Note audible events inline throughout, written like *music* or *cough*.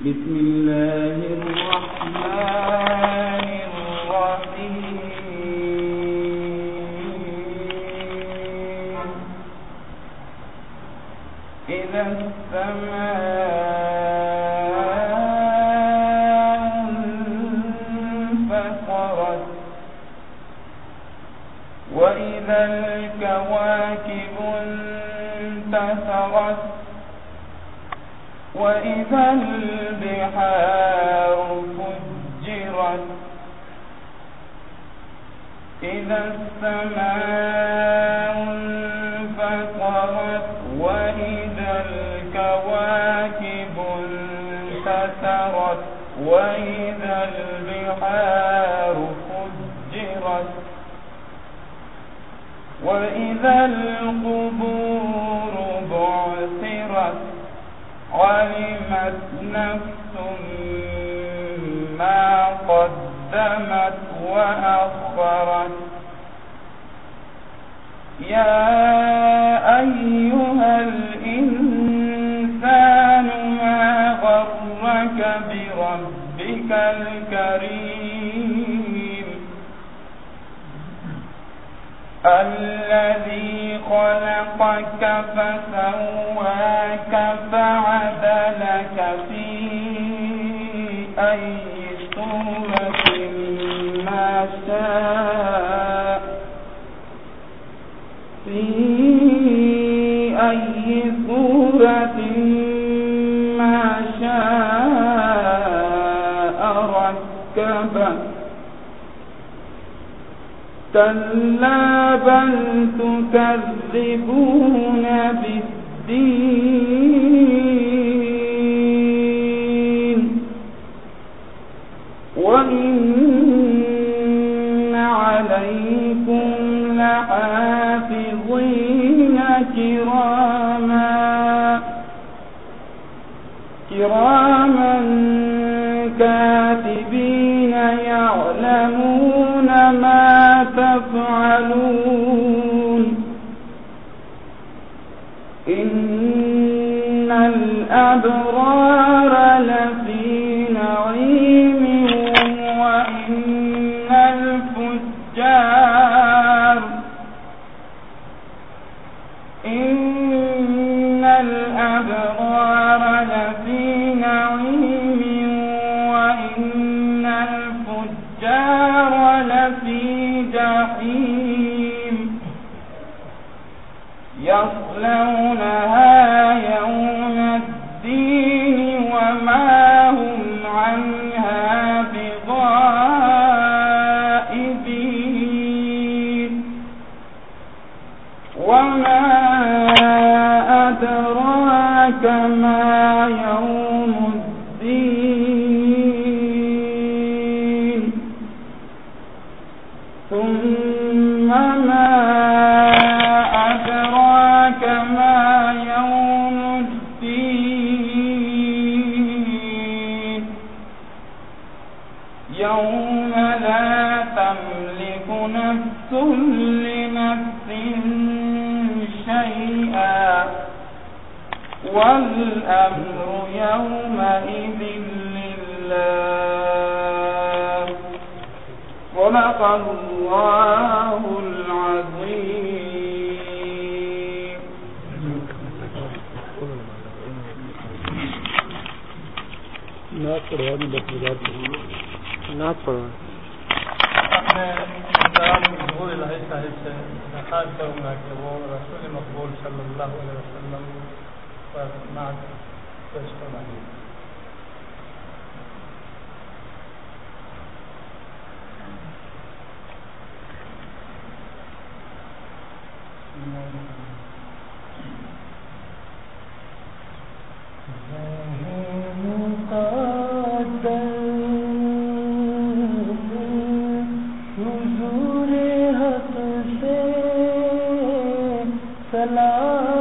بسم الله الرحمن الرحيم. إذا السماء انفطرت وإذا الكواكب انتثرت وإذا البحار فجرت. إذا السماء انفطرت وإذا الكواكب انتثرت وإذا البحار فجرت. وإذا القبور بعثرت، علمت نفس ما قدمت وأخرت. يا أيها الإنسان ما غرك بربك الكريم؟ الذي خلقك فسواك فعدلك في أي ما في أي صورة ما شاء ركبك كلا بل تكذبون بالدين. كراما كاتبين يعلمون ما تفعلون إن الأبرار يصلونها يوم الدين وما هم عنها بغائبين وما أدراك ما سلام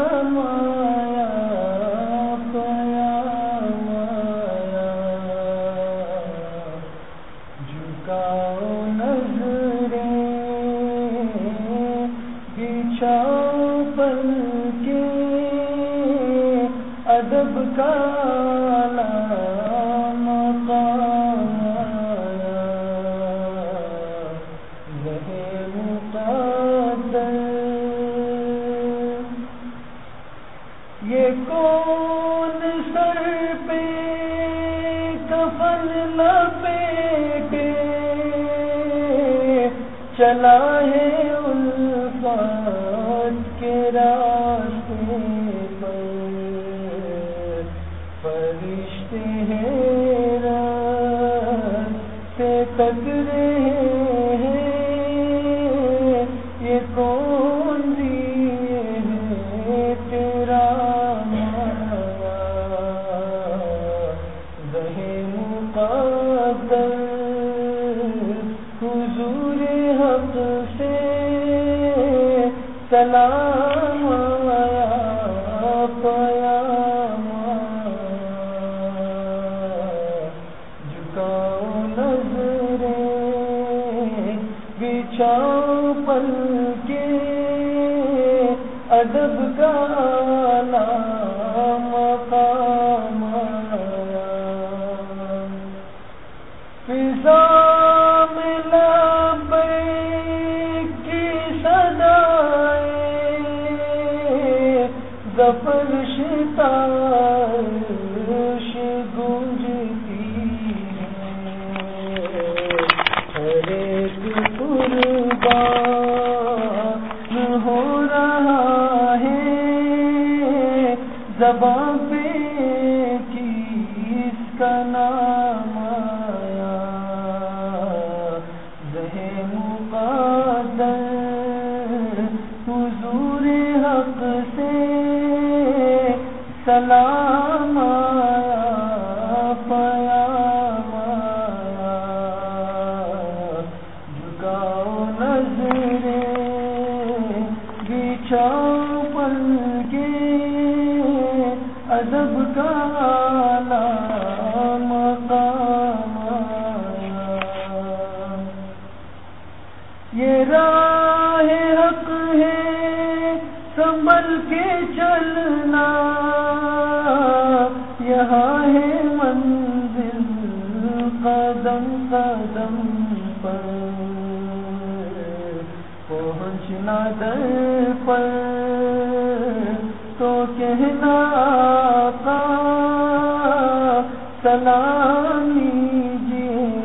جی۔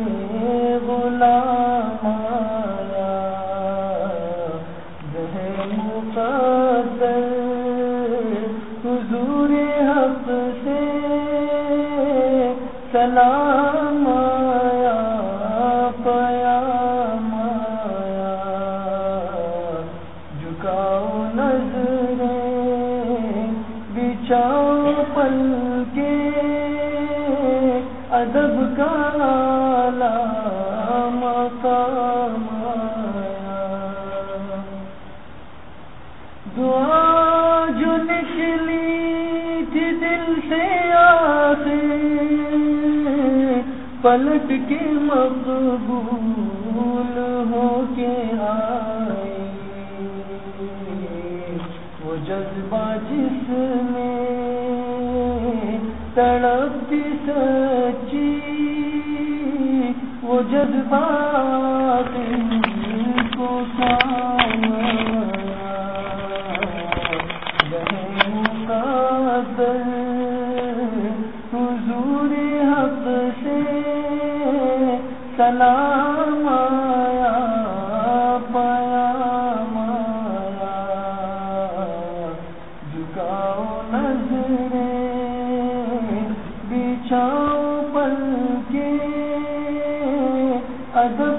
پلٹ کے مقبول ہو کے آئے۔ وہ جذبہ جس میں تڑپتی سچی، وہ جذبہ دل کو ساتھ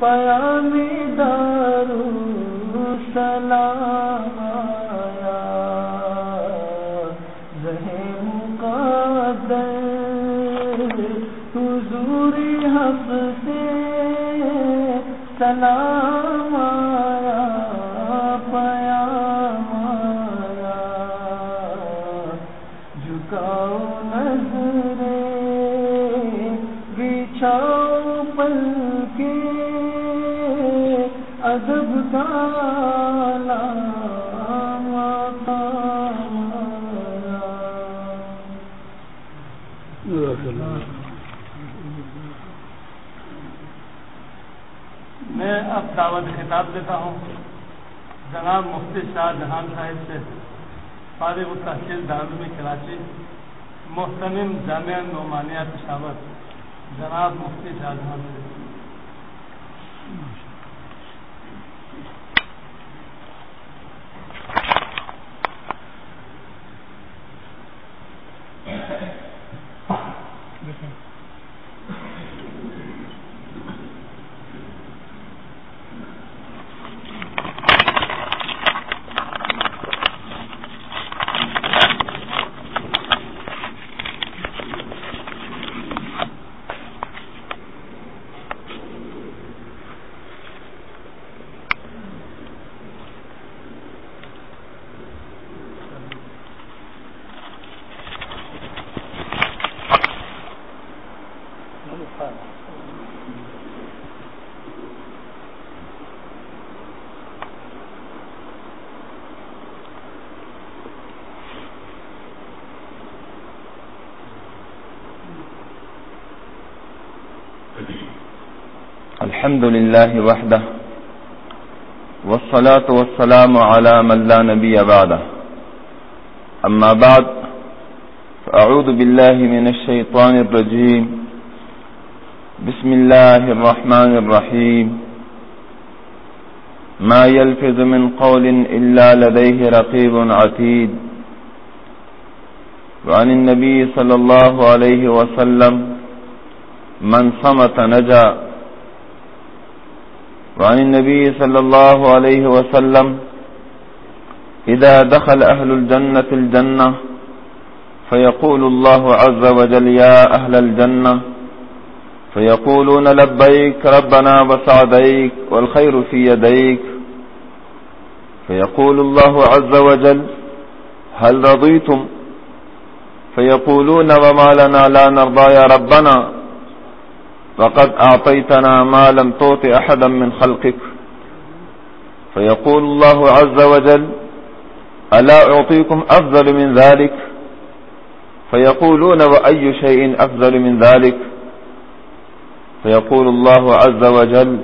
پیام دارو سلام آیا رہے مقدر حضور حق سے سلام دعوت خطاب دیتا ہوں۔ جناب مفتی شاہ جہان صاحب سے فارغ التحصیل دارالعلوم کراچی محتمم جامعہ نعمانیہ پشاور۔ جناب مفتی شاہ جہان صاحب۔ الحمد لله وحده، والصلاة والسلام على من لا نبي بعده. أما بعد، فأعوذ بالله من الشيطان الرجيم. بسم الله الرحمن الرحيم. ما يلفظ من قول إلا لديه رقيب عتيد. وعن النبي صلى الله عليه وسلم، من صمت نجا وعن النبي صلى الله عليه وسلم إذا دخل أهل الجنة الجنة فيقول الله عز وجل يا أهل الجنة فيقولون لبيك ربنا وسعديك والخير في يديك فيقول الله عز وجل هل رضيتم فيقولون وما لنا لا نرضى يا ربنا وقد أعطيتنا ما لم توط أحدا من خلقك. فيقول الله عز وجل، ألا أعطيكم أفضل من ذلك؟ فيقولون، وأي شيء أفضل من ذلك؟ فيقول الله عز وجل،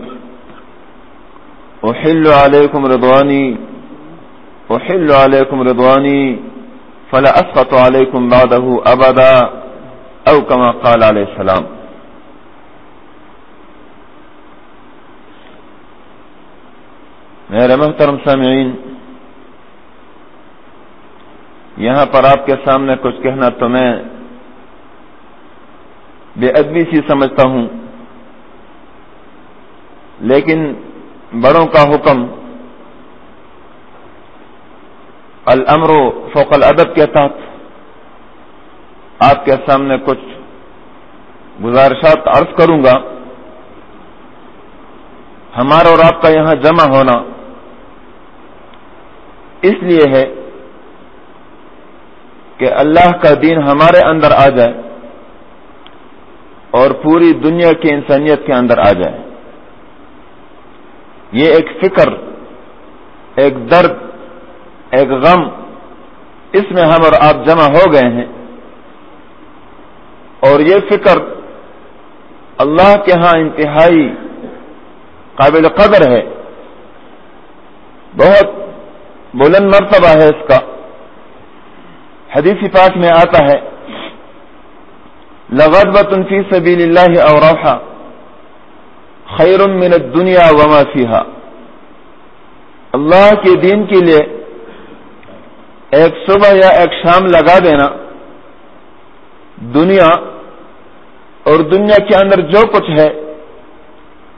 أحل عليكم رضواني، أحل عليكم رضواني، فلا أسقط عليكم بعده أبدا، أو كما قال عليه السلام. میرے محترم سامعین، یہاں پر آپ کے سامنے کچھ کہنا تو میں بے ادبی سی سمجھتا ہوں، لیکن بڑوں کا حکم، الامر فوق الادب کے تحت آپ کے سامنے کچھ گزارشات عرض کروں گا۔ ہمارا اور آپ کا یہاں جمع ہونا اس لیے ہے کہ اللہ کا دین ہمارے اندر آ جائے اور پوری دنیا کی انسانیت کے اندر آ جائے۔ یہ ایک فکر، ایک درد، ایک غم اس میں ہم اور آپ جمع ہو گئے ہیں۔ اور یہ فکر اللہ کے ہاں انتہائی قابل قدر ہے۔ بہت بلند مرتبہ ہے اس کا۔ حدیث پاک میں آتا ہے لغت فی سبیل اللہ اور خیر من الدنیا وما فیہا۔ اللہ کے دین کے لیے ایک صبح یا ایک شام لگا دینا، دنیا اور دنیا کے اندر جو کچھ ہے،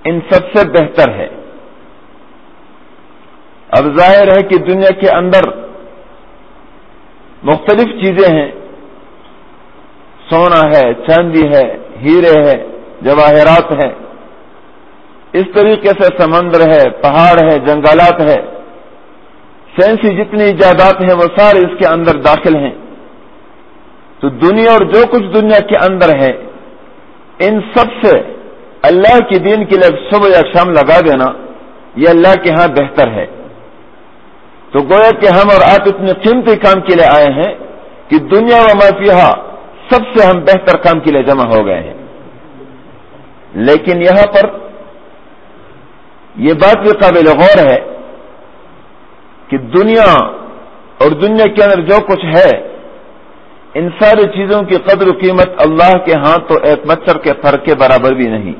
ان سب سے بہتر ہے۔ اب ظاہر ہے کہ دنیا کے اندر مختلف چیزیں ہیں۔ سونا ہے، چاندی ہے، ہیرے ہے جواہرات ہے اس طریقے سے سمندر ہے، پہاڑ ہے، جنگلات ہے سینسی جتنی ایجادات ہیں، وہ سارے اس کے اندر داخل ہیں۔ تو دنیا اور جو کچھ دنیا کے اندر ہے، ان سب سے اللہ کی دین کے لیے صبح یا شام لگا دینا، یہ اللہ کے ہاں بہتر ہے۔ تو گویا کہ ہم اور آپ اتنے قیمتی کام کے لیے آئے ہیں کہ دنیا و مافیہ سب سے ہم بہتر کام کے لیے جمع ہو گئے ہیں۔ لیکن یہاں پر یہ بات بھی قابل غور ہے کہ دنیا اور دنیا کے اندر جو کچھ ہے، ان ساری چیزوں کی قدر و قیمت اللہ کے ہاں تو ایک مچھر کے فرق کے برابر بھی نہیں۔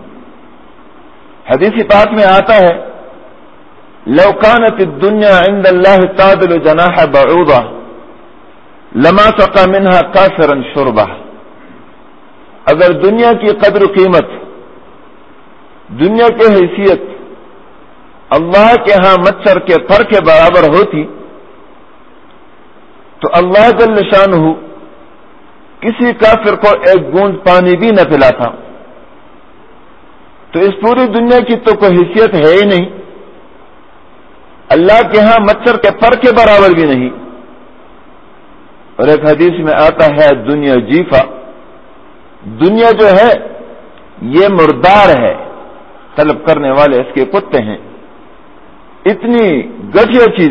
حدیثی پاک میں آتا ہے لوکانت دنیا عند اللہ تعدل جناح بعوضہ لما سقا منہا کافرا شربہ اگر دنیا کی قدر و قیمت، دنیا کی حیثیت اللہ کے ہاں مچھر کے پر کے برابر ہوتی، تو اللہ جل شان ہو کسی کافر کو ایک گوند پانی بھی نہ پلا تھا تو اس پوری دنیا کی تو کوئی حیثیت ہے ہی نہیں۔ اللہ کے ہاں مچھر کے پر کے برابر بھی نہیں۔ اور ایک حدیث میں آتا ہے، دنیا جیفا۔ دنیا جو ہے، یہ مردار ہے۔ طلب کرنے والے اس کے کتے ہیں۔ اتنی گٹھیا چیز،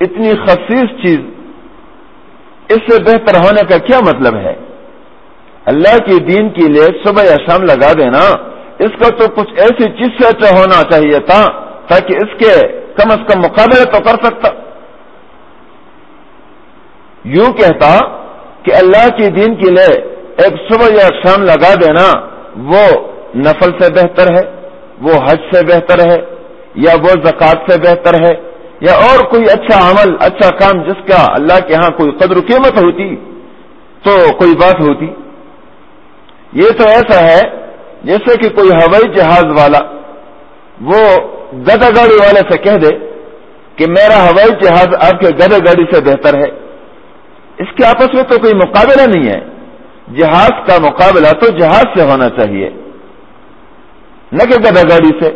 اتنی خصیص چیز، اس سے بہتر ہونے کا کیا مطلب ہے؟ اللہ کی دین کے لیے صبح یا شام لگا دینا، اس کا تو کچھ ایسی چیز سے اچھا ہونا چاہیے تھا، تاکہ اس کے کم از کم مقابلے تو کر سکتا۔ یوں کہتا کہ اللہ کی دین کے لیے ایک صبح یا شام لگا دینا وہ نفل سے بہتر ہے، وہ حج سے بہتر ہے، یا وہ زکوٰۃ سے بہتر ہے، یا اور کوئی اچھا عمل اچھا کام جس کا اللہ کے ہاں کوئی قدر و قیمت ہوتی تو کوئی بات ہوتی۔ یہ تو ایسا ہے جیسے کہ کوئی ہوائی جہاز والا وہ گدا گاڑی والے سے کہہ دے کہ میرا ہوائی جہاز آپ کے گدا گاڑی سے بہتر ہے۔ اس کے آپس میں تو کوئی مقابلہ نہیں ہے۔ جہاز کا مقابلہ تو جہاز سے ہونا چاہیے۔ نہ کہ گدا گاڑی سے۔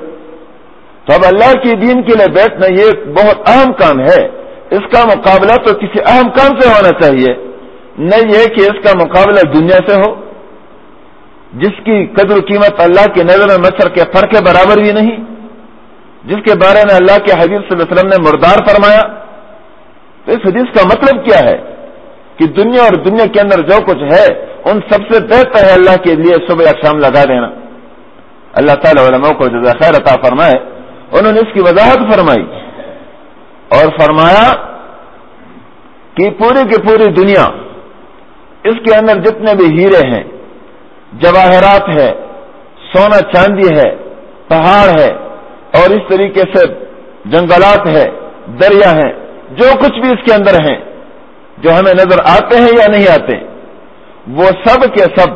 تو اب اللہ کی دین کے لیے بیٹھنا یہ ایک بہت اہم کام ہے۔ اس کا مقابلہ تو کسی اہم کام سے ہونا چاہیے۔ نہ یہ کہ اس کا مقابلہ دنیا سے ہو۔ جس کی قدر و قیمت اللہ کی نظر میں مچھر کے فرق کے برابر بھی نہیں۔ جس کے بارے میں اللہ کے حبیب صلی اللہ علیہ وسلم نے مردار فرمایا، تو اس حدیث کا مطلب کیا ہے کہ دنیا اور دنیا کے اندر جو کچھ ہے، ان سب سے بہتر ہے اللہ کے لیے صبح شام لگا دینا۔ اللہ تعالی علماء کو جزا خیر عطا فرمائے۔ انہوں نے اس کی وضاحت فرمائی اور فرمایا کہ پوری کی پوری دنیا اس کے اندر جتنے بھی ہیرے ہیں، جواہرات ہے سونا چاندی ہے، پہاڑ ہے اور اس طریقے سے جنگلات ہے دریا ہیں، جو کچھ بھی اس کے اندر ہیں، جو ہمیں نظر آتے ہیں یا نہیں آتے، وہ سب کے سب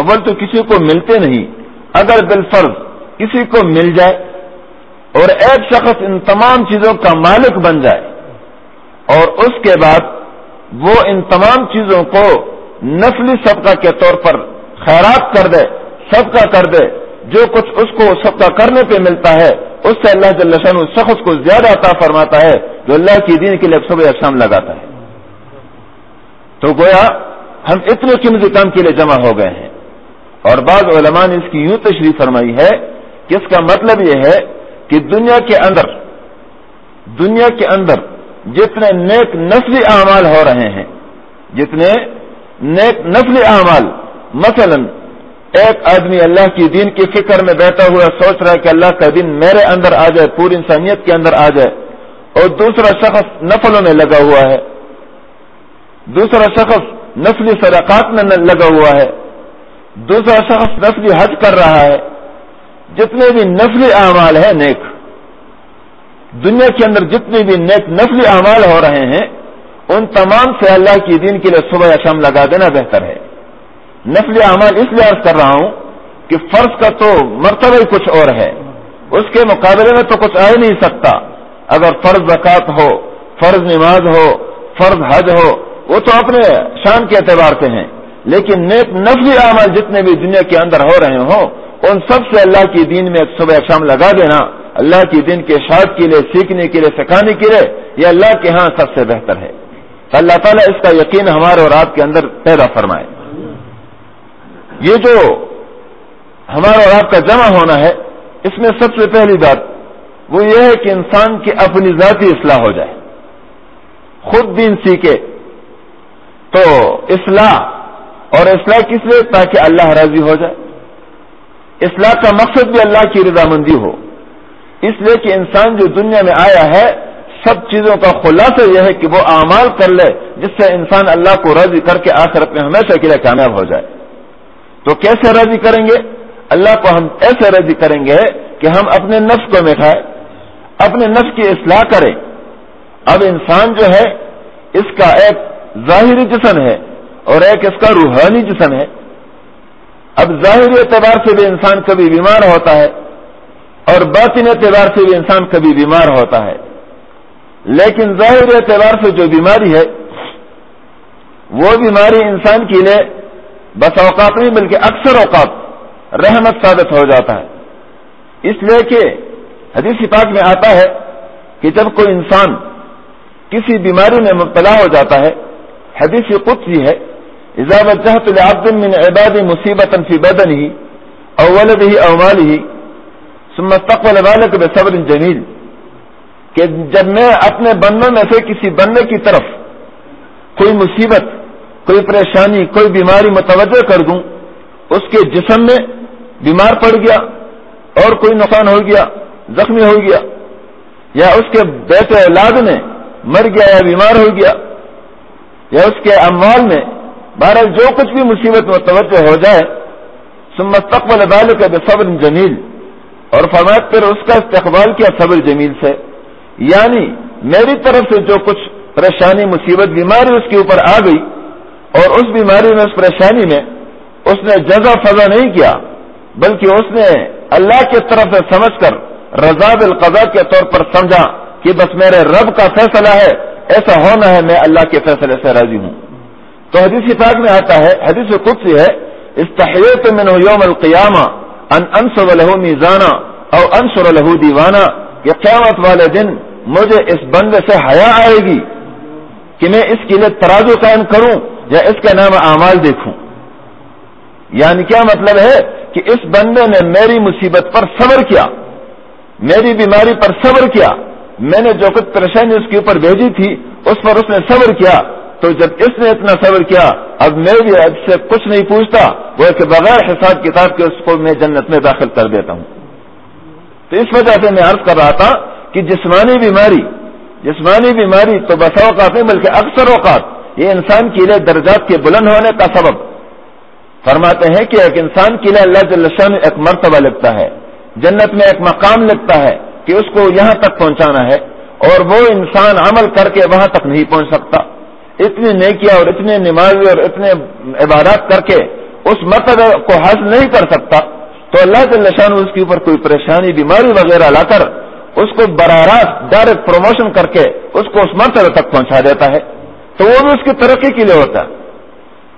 اول تو کسی کو ملتے نہیں۔ اگر بالفرض کسی کو مل جائے اور ایک شخص ان تمام چیزوں کا مالک بن جائے، اور اس کے بعد وہ ان تمام چیزوں کو نسلی صدقہ کے طور پر خیرات کر دے، صدقہ کر دے جو کچھ اس کو صدقہ کرنے پہ ملتا ہے، اس سے اللہ جل شان اس شخص کو زیادہ عطا فرماتا ہے، جو اللہ کی دین کے لیے صبح شام لگاتا ہے۔ تو گویا ہم اتنے قیمتی کام کے لیے جمع ہو گئے ہیں۔ اور بعض علماء نے اس کی یوں تشریح فرمائی ہے کہ اس کا مطلب یہ ہے کہ دنیا کے اندر، دنیا کے اندر جتنے نیک نسلی اعمال ہو رہے ہیں، جتنے نیک نسلی اعمال، مثلا ایک آدمی اللہ کی دین کی فکر میں بیٹھا ہوا سوچ رہا ہے کہ اللہ کا دن میرے اندر آ جائے، پوری انسانیت کے اندر آ جائے۔ اور دوسرا شخص نفلوں میں لگا ہوا ہے۔ دوسرا شخص نسلی صداقات میں لگا ہوا ہے۔ دوسرا شخص نسلی حج کر رہا ہے۔ جتنے بھی نسلی اعمال ہیں، نیک۔ دنیا کے اندر جتنے بھی نیک نسلی اعمال ہو رہے ہیں، ان تمام سے اللہ کی دین کے لیے صبح یا شام لگا دینا بہتر ہے۔ نسلی اعمال اس لیے عرض کر رہا ہوں کہ فرض کا تو مرتبہ ہی کچھ اور ہے۔ اس کے مقابلے میں تو کچھ آ ہی نہیں سکتا۔ اگر فرض زکات ہو، فرض نماز ہو، فرض حج ہو، وہ تو اپنے شان کے اعتبار سے ہیں۔ لیکن نیک نفلی اعمال جتنے بھی دنیا کے اندر ہو رہے ہوں، ان سب سے اللہ کی دین میں صبح شام لگا دینا، اللہ کی دین کے شاد کے لیے، سیکھنے کے لیے، سکھانے کے لیے، یہ اللہ کے ہاں سب سے بہتر ہے۔ اللہ تعالیٰ اس کا یقین ہمارے اور آپ کے اندر پیدا فرمائے۔ یہ جو ہمارا اور آپ کا جمع ہونا ہے، اس میں سب سے پہلی بات وہ یہ ہے کہ انسان کی اپنی ذاتی اصلاح ہو جائے۔ خود دین سیکھے۔ تو اصلاح، اور اصلاح کس لیے؟ تاکہ اللہ راضی ہو جائے۔ اصلاح کا مقصد بھی اللہ کی رضامندی ہو۔ اس لیے کہ انسان جو دنیا میں آیا ہے، سب چیزوں کا خلاصہ یہ ہے کہ وہ اعمال کر لے، جس سے انسان اللہ کو راضی کر کے آخرت میں ہمیشہ کے لیے کامیاب ہو جائے۔ تو کیسے راضی کریں گے؟ اللہ کو ہم ایسے راضی کریں گے کہ ہم اپنے نفس کو مٹھائے اپنے نفس کی اصلاح کریں۔ اب انسان جو ہے، اس کا ایک ظاہری جسم ہے اور ایک اس کا روحانی جسم ہے۔ اب ظاہری اعتبار سے بھی انسان کبھی بیمار ہوتا ہے اور باطن اعتبار سے بھی انسان کبھی بیمار ہوتا ہے۔ لیکن ظاہری اعتبار سے جو بیماری ہے، وہ بیماری انسان کے لیے بس اوقات نہیں، بلکہ اکثر اوقات رحمت ثابت ہو جاتا ہے۔ اس لیے کہ حدیث پاک میں آتا ہے کہ جب کوئی انسان کسی بیماری میں مبتلا ہو جاتا ہے، حدیث قدسی ہے، اذا وجهت لعبد من عبادي مصيبة في بدنه او ولده او ماله ثم استقبل ذلك بصبر جميل کہ جب میں اپنے بندوں میں سے کسی بندے کی طرف کوئی مصیبت کوئی پریشانی، کوئی بیماری متوجہ کر دوں، اس کے جسم میں بیمار پڑ گیا اور کوئی نقصان ہو گیا، زخمی ہو گیا، یا اس کے بیٹے اولاد میں مر گیا یا بیمار ہو گیا، یا اس کے اموال میں بہرحال جو کچھ بھی مصیبت میں توجہ ہو جائے مستقبل ادال کا صبر جمیل اور فرمایت پھر اس کا استقبال کیا صبر جمیل سے؟ یعنی میری طرف سے جو کچھ پریشانی، مصیبت، بیماری اس کے اوپر آ گئی اور اس بیماری میں، اس پریشانی میں اس نے جزا فضا نہیں کیا، بلکہ اس نے اللہ کی طرف سے سمجھ کر رضا القضا کے طور پر سمجھا کہ بس میرے رب کا فیصلہ ہے، ایسا ہونا ہے، میں اللہ کے فیصلے سے راضی ہوں۔ تو حدیث پاک میں آتا ہے، حدیث قدسی ہے استحیت من یوم القیامہ ان انصر له میزانا او انصر له دیوانا، کہ قیامت والے دن مجھے اس بندے سے حیا آئے گی کہ میں اس کے لیے ترازو قائم کروں۔ یا اس کا نام اعمال دیکھوں۔ یعنی کیا مطلب ہے کہ اس بندے نے میری مصیبت پر صبر کیا، میری بیماری پر صبر کیا، میں نے جو کچھ پریشانی اس کے اوپر بھیجی تھی، اس پر اس نے صبر کیا۔ تو جب اس نے اتنا صبر کیا، اب میں بھی اب سے کچھ نہیں پوچھتا، وہ کہ بغیر حساب کتاب کے اس کو میں جنت میں داخل کر دیتا ہوں۔ تو اس وجہ سے میں عرض کر رہا تھا کہ جسمانی بیماری جسمانی بیماری تو بس اوقات نہیں، بلکہ اکثر اوقات یہ انسان کے لیے درجات کے بلند ہونے کا سبب۔ فرماتے ہیں کہ ایک انسان کے لیے اللہ جلشہ ایک مرتبہ لگتا ہے، جنت میں ایک مقام لگتا ہے کہ اس کو یہاں تک پہنچانا ہے اور وہ انسان عمل کر کے وہاں تک نہیں پہنچ سکتا۔ اتنی نیکیاں اور اتنے نمازی اور اتنے عبادات کر کے اس مرتبہ کو حاصل نہیں کر سکتا، تو اللہ کے اس کے اوپر کوئی پریشانی، بیماری وغیرہ لا کر اس کو براہ راست ڈائریکٹ پروموشن کر کے اس کو اس مرتبہ تک پہنچا دیتا ہے۔ تو وہ بھی اس کی ترقی کے لیے ہوتا ہے۔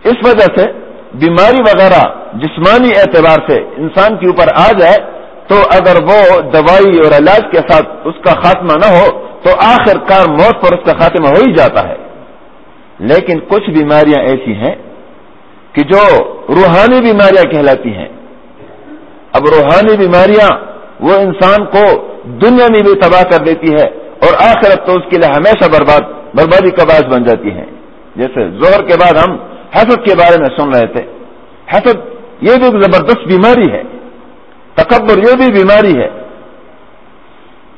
اس وجہ سے بیماری وغیرہ جسمانی اعتبار سے انسان کے اوپر آ جائے، تو اگر وہ دوائی اور علاج کے ساتھ اس کا خاتمہ نہ ہو، تو آخر کار موت پر اس کا خاتمہ ہو ہی جاتا ہے۔ لیکن کچھ بیماریاں ایسی ہیں کہ جو روحانی بیماریاں کہلاتی ہیں۔ اب روحانی بیماریاں وہ انسان کو دنیا میں بھی تباہ کر دیتی ہے اور آخرت تو اس کے لیے ہمیشہ برباد بربادی کا باعث بن جاتی ہے جیسے زہر کے بعد ہم حسد کے بارے میں سن رہے تھے۔ حسد یہ بھی ایک زبردست بیماری ہے۔ تکبر یہ بھی بیماری ہے۔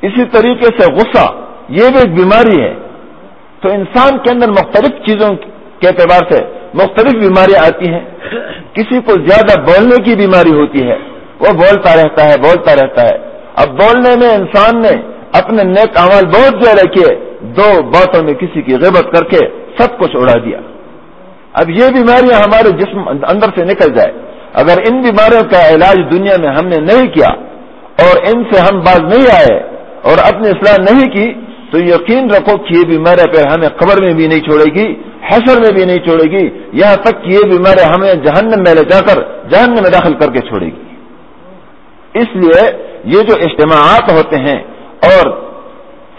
اسی طریقے سے غصہ یہ بھی ایک بیماری ہے۔ تو انسان کے اندر مختلف چیزوں کے اعتبار سے مختلف بیماریاں آتی ہیں۔ کسی کو زیادہ بولنے کی بیماری ہوتی ہے۔ وہ بولتا رہتا ہے، بولتا رہتا ہے۔ اب بولنے میں انسان نے اپنے نیک عمل بہت زیادہ کیے۔ دو باتوں میں کسی کی غیبت کر کے سب کچھ اڑا دیا۔ اب یہ بیماریاں ہمارے جسم اندر سے نکل جائے۔ اگر ان بیماریوں کا علاج دنیا میں ہم نے نہیں کیا اور ان سے ہم باز نہیں آئے اور اپنی اصلاح نہیں کی، تو یقین رکھو کہ یہ بیماری پھر ہمیں قبر میں بھی نہیں چھوڑے گی، حشر میں بھی نہیں چھوڑے گی، یہاں تک کہ یہ بیماری ہمیں جہنم میں لے جا کر جہنم میں داخل کر کے چھوڑے گی۔ اس لیے یہ جو اجتماعات ہوتے ہیں اور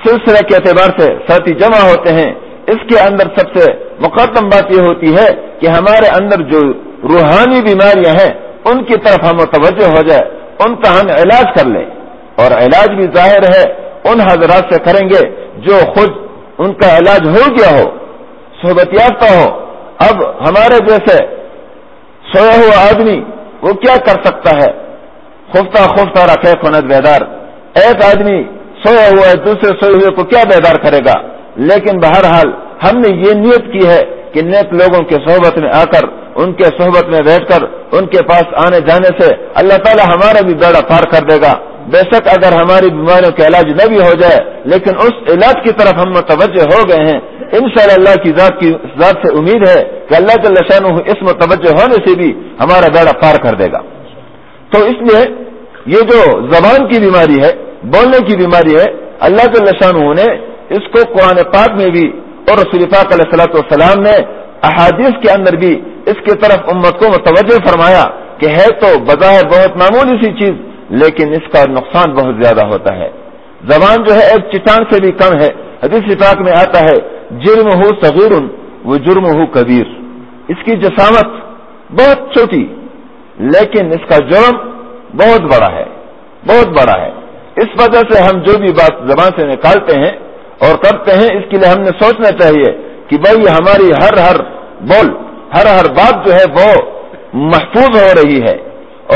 سلسلے کے اعتبار سے ساتھی جمع ہوتے ہیں۔ اس کے اندر سب سے مقدم بات یہ ہوتی ہے کہ ہمارے اندر جو روحانی بیماریاں ہیں، ان کی طرف ہم متوجہ ہو جائے، ان کا ہم علاج کر لیں۔ اور علاج بھی ظاہر ہے، ان حضرات سے کریں گے جو خود ان کا علاج ہو گیا ہو، صحبت یافتہ ہو۔ اب ہمارے جیسے سویا ہوا آدمی، وہ کیا کر سکتا ہے؟ خفتہ خفتہ رکھے خنت بیدار۔ ایک آدمی سویا ہوا ہے، دوسرے سوئے ہوئے کو کیا بیدار کرے گا؟ لیکن بہرحال ہم نے یہ نیت کی ہے کہ نیک لوگوں کے صحبت میں آ کر، ان کے صحبت میں بیٹھ کر، ان کے پاس آنے جانے سے اللہ تعالیٰ ہمارا بھی بیڑا پار کر دے گا۔ بے شک اگر ہماری بیماریوں کا علاج نہ بھی ہو جائے، لیکن اس علاج کی طرف ہم متوجہ ہو گئے ہیں۔ ان شاء اللہ کی ذات کی، ذات سے امید ہے کہ اللہ کے لشان اس متوجہ ہونے سے بھی ہمارا بیڑا پار کر دے گا۔ تو اس لیے یہ جو زبان کی بیماری ہے بولنے کی بیماری ہے، اللہ کے لشان نے اس کو قرآن پاک میں بھی اور رسول پاک علیہ السلاۃ والسلام نے احادیث کے اندر بھی اس کی طرف امت کو متوجہ فرمایا کہ ہے تو بظاہر بہت معمولی سی چیز، لیکن اس کا نقصان بہت زیادہ ہوتا ہے۔ زبان جو ہے ایک چٹان سے بھی کم ہے۔ حدیث پاک میں آتا ہے جرم ہو صغیر وہ جرم ہو کبیر۔ اس کی جسامت بہت چھوٹی، لیکن اس کا جرم بہت بڑا ہے۔ بہت بڑا ہے۔ اس وجہ سے ہم جو بھی بات زبان سے نکالتے ہیں اور کرتے ہیں، اس کے لیے ہم نے سوچنا چاہیے کہ بھائی ہماری ہر ہر بول، ہر ہر بات جو ہے وہ محفوظ ہو رہی ہے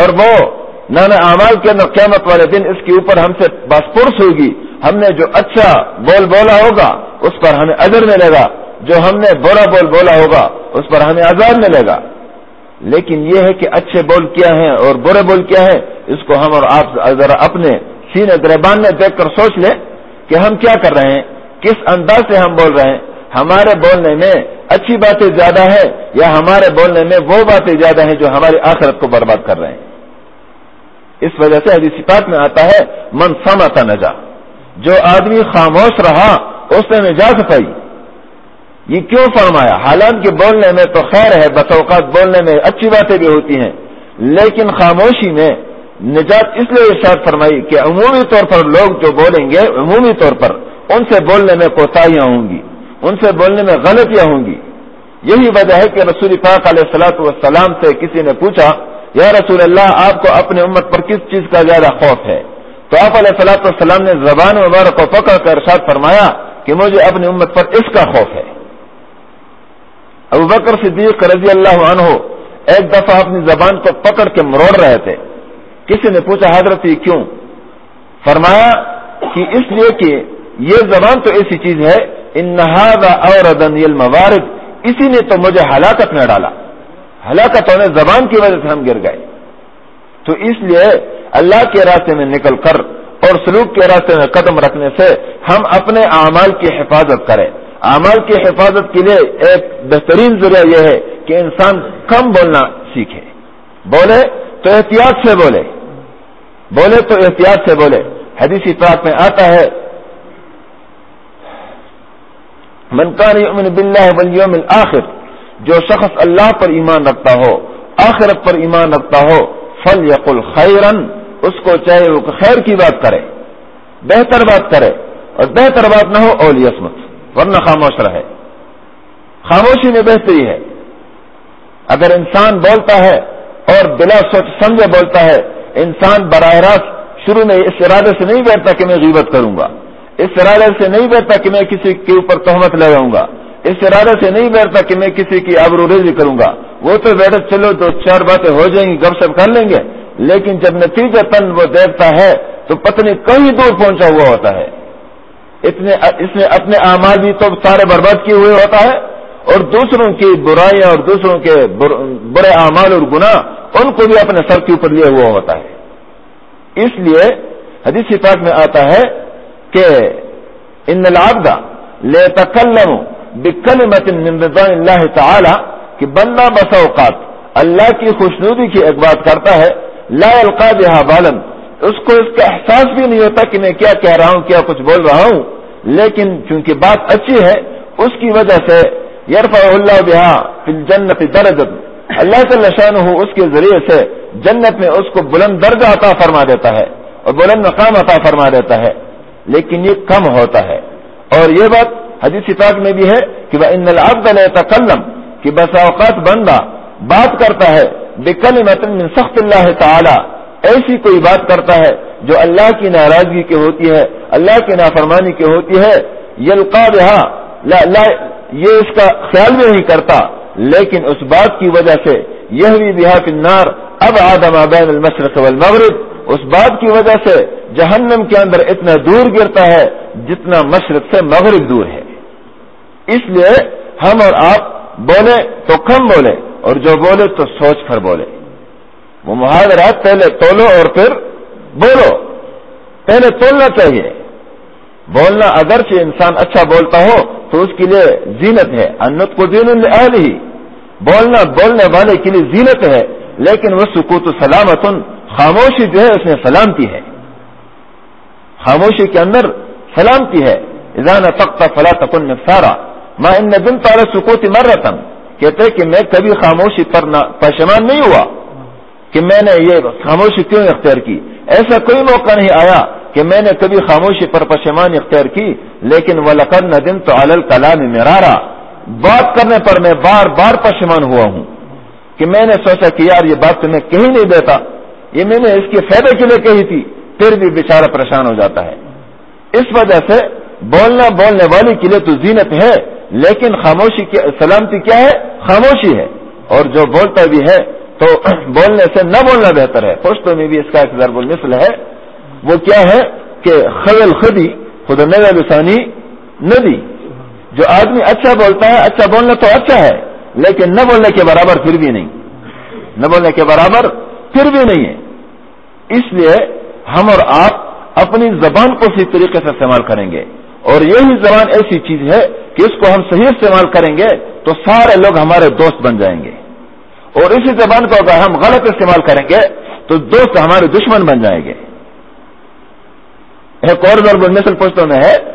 اور وہ نانا اعمال کے اندر قیامت والے دن اس کے اوپر ہم سے باسپورس ہوگی۔ ہم نے جو اچھا بول بولا ہوگا، اس پر ہمیں اجر ملے گا۔ جو ہم نے برا بول بولا ہوگا، اس پر ہمیں آزاد ملے گا۔ لیکن یہ ہے کہ اچھے بول کیا ہیں اور برے بول کیا ہے اس کو ہم اور آپ ذرا اپنے سینے گربان میں دیکھ کر سوچ لیں کہ ہم کیا کر رہے ہیں، کس انداز سے ہم بول رہے ہیں؟ ہمارے بولنے میں اچھی باتیں زیادہ ہے یا ہمارے بولنے میں وہ باتیں زیادہ ہیں جو ہماری آخرت کو برباد کر رہے ہیں؟ اس وجہ سے حدیث پاک میں آتا ہے، من سمتا نجا۔ جو آدمی خاموش رہا، اس نے نجات پائی۔ یہ کیوں فرمایا؟ حالانکہ بولنے میں تو خیر ہے، بس اوقات بولنے میں اچھی باتیں بھی ہوتی ہیں، لیکن خاموشی میں نجات اس لیے ارشاد فرمائی کہ عمومی طور پر لوگ جو بولیں گے، عمومی طور پر ان سے بولنے میں کوتاہیاں ہوں گی، ان سے بولنے میں غلطیاں ہوں گی۔ یہی وجہ ہے کہ رسول پاک علیہ السلاۃ والسلام سے کسی نے پوچھا، یا رسول اللہ، آپ کو اپنے امت پر کس چیز کا زیادہ خوف ہے؟ تو آپ علیہ السلاۃ والسلام نے زبان مبارک کو پکڑ کر ارشاد فرمایا کہ مجھے اپنی امت پر اس کا خوف ہے۔ ابو بکر صدیق رضی اللہ عنہ ایک دفعہ اپنی زبان کو پکڑ کے مروڑ رہے تھے۔ کسی نے پوچھا حضرت یہ کیوں؟ فرمایا کہ اس لیے کہ یہ زبان تو ایسی چیز ہے، ان اور موارد اسی نے تو مجھے ہلاکت میں ڈالا۔ ہلاکت ہونے زبان کی وجہ سے ہم گر گئے۔ تو اس لیے اللہ کے راستے میں نکل کر اور سلوک کے راستے میں قدم رکھنے سے ہم اپنے اعمال کی حفاظت کریں۔ اعمال کی حفاظت کے لیے ایک بہترین ذریعہ یہ ہے کہ انسان کم بولنا سیکھے۔ بولے تو احتیاط سے بولے۔ بولے تو احتیاط سے بولے۔ حدیثی پاک میں آتا ہے منکان یؤمن باللہ والیوم الاخر جو شخص اللہ پر ایمان رکھتا ہو، آخرت پر ایمان رکھتا ہو فل یقل خیرن، اس کو چاہے وہ خیر کی بات کرے، بہتر بات کرے، اور بہتر بات نہ ہو اول یسمت ورنہ خاموش رہے۔ خاموشی میں بہتری ہے۔ اگر انسان بولتا ہے اور بلا سوچ سمجھے بولتا ہے، انسان براہ راست شروع میں اس ارادے سے نہیں بیٹھتا کہ میں غیبت کروں گا۔ اس ارادے سے نہیں بیٹھتا کہ میں کسی کے اوپر تہمت لگاؤں گا۔ اس ارادے سے نہیں بیٹھتا کہ میں کسی کی آبرو ریزی کروں گا۔ وہ تو بیٹھے، چلو دو چار باتیں ہو جائیں گی گپ شپ کر لیں گے۔ لیکن جب نتیجہ تن وہ دیکھتا ہے تو پتنی کہیں دور پہنچا ہوا ہوتا ہے۔ اتنے اس نے اپنے اعمال بھی تو سارے برباد کیے ہوئے ہوتا ہے۔ اور دوسروں کی برائیاں اور دوسروں کے برے اعمال اور گناہ، ان کو بھی اپنے سر کے اوپر لیے ہوا ہوتا ہے۔ اس لیے حدیث پاک میں آتا ہے کہ ان العبد ليتكلم بكلمه من رضا تعالی کہ بندہ بس اوقات اللہ کی خوشنودی کی ایک بات کرتا ہے، لا القا بها بالن اس کو اس کا احساس بھی نہیں ہوتا کہ میں کیا کہہ رہا ہوں، کیا کچھ بول رہا ہوں، لیکن چونکہ بات اچھی ہے، اس کی وجہ سے یرفع اللہ بها فی الجنت اللہ کے نشان ہو اس کے ذریعے سے جنت میں اس کو بلند درجہ عطا فرما دیتا ہے اور بلند مقام عطا فرما دیتا ہے، لیکن یہ کم ہوتا ہے۔ اور یہ بات حدیث پاک میں بھی ہے کہ وہ ان العبد تکلم کہ بس اوقات بندہ بات کرتا ہے بکل متن سخت اللہ تعالی ایسی کوئی بات کرتا ہے جو اللہ کی ناراضگی کی ہوتی ہے، اللہ کی نافرمانی کی ہوتی ہے یلقا رہا یہ اس کا خیال بھی نہیں کرتا، لیکن اس بات کی وجہ سے یہ بھی بحاف النار، اب آدم بین المشرق والمغرب، اس بات کی وجہ سے جہنم کے اندر اتنا دور گرتا ہے جتنا مشرق سے مغرب دور ہے۔ اس لیے ہم اور آپ بولے تو کم بولے اور جو بولے تو سوچ کر بولے وہ محاورات پہلے تولو اور پھر بولو۔ پہلے تولنا چاہیے۔ بولنا اگرچہ انسان اچھا بولتا ہو، تو اس کے لیے زینت ہے۔ انت کو دین اہل ہی بولنا، بولنے والے کے لیے زینت ہے، لیکن وہ سکوت سلامت خاموشی جو ہے، اس میں سلامتی ہے۔ خاموشی کے اندر سلامتی ہے۔ ازان تخت فلا تکن سارا میں ان دن تارے سکوتی مر رہتا کہتے کہ میں کبھی خاموشی پر پشمان نہیں ہوا۔ کہ میں نے یہ خاموشی کیوں اختیار کی؟ ایسا کوئی موقع نہیں آیا۔ کہ میں نے کبھی خاموشی پر پشمان اختیار کی، لیکن وہ لقن دن تو الل کلام مرارا۔ بات کرنے پر میں بار بار پشمان ہوا ہوں کہ میں نے سوچا کہ یار یہ بات تمہیں کہیں نہیں دیتا۔ یہ میں نے اس کے فائدے کے لیے کہی تھی، پھر بھی بیچارہ پریشان ہو جاتا ہے۔ اس وجہ سے بولنا بولنے والی کے لیے تو زینت ہے، لیکن خاموشی کی سلامتی کیا ہے؟ خاموشی ہے۔ اور جو بولتا بھی ہے تو *clears throat* بولنے سے نہ بولنا بہتر ہے۔ پشتوں میں بھی اس کا ایک ضرب المثل ہے۔ وہ کیا ہے کہ خل خدی خدا لسانی ندی، جو آدمی اچھا بولتا ہے اچھا بولنا تو اچھا ہے، لیکن نہ بولنے کے برابر پھر بھی نہیں۔ نہ بولنے کے برابر پھر بھی نہیں ہے۔ اس لیے ہم اور آپ اپنی زبان کو اسی طریقے سے استعمال کریں گے۔ اور یہی زبان ایسی چیز ہے کہ اس کو ہم صحیح استعمال کریں گے تو سارے لوگ ہمارے دوست بن جائیں گے۔ اور اسی زبان کو اگر ہم غلط استعمال کریں گے تو دوست ہمارے دشمن بن جائیں گے۔ ایک اور ضرب نسل پشتوں میں، ہے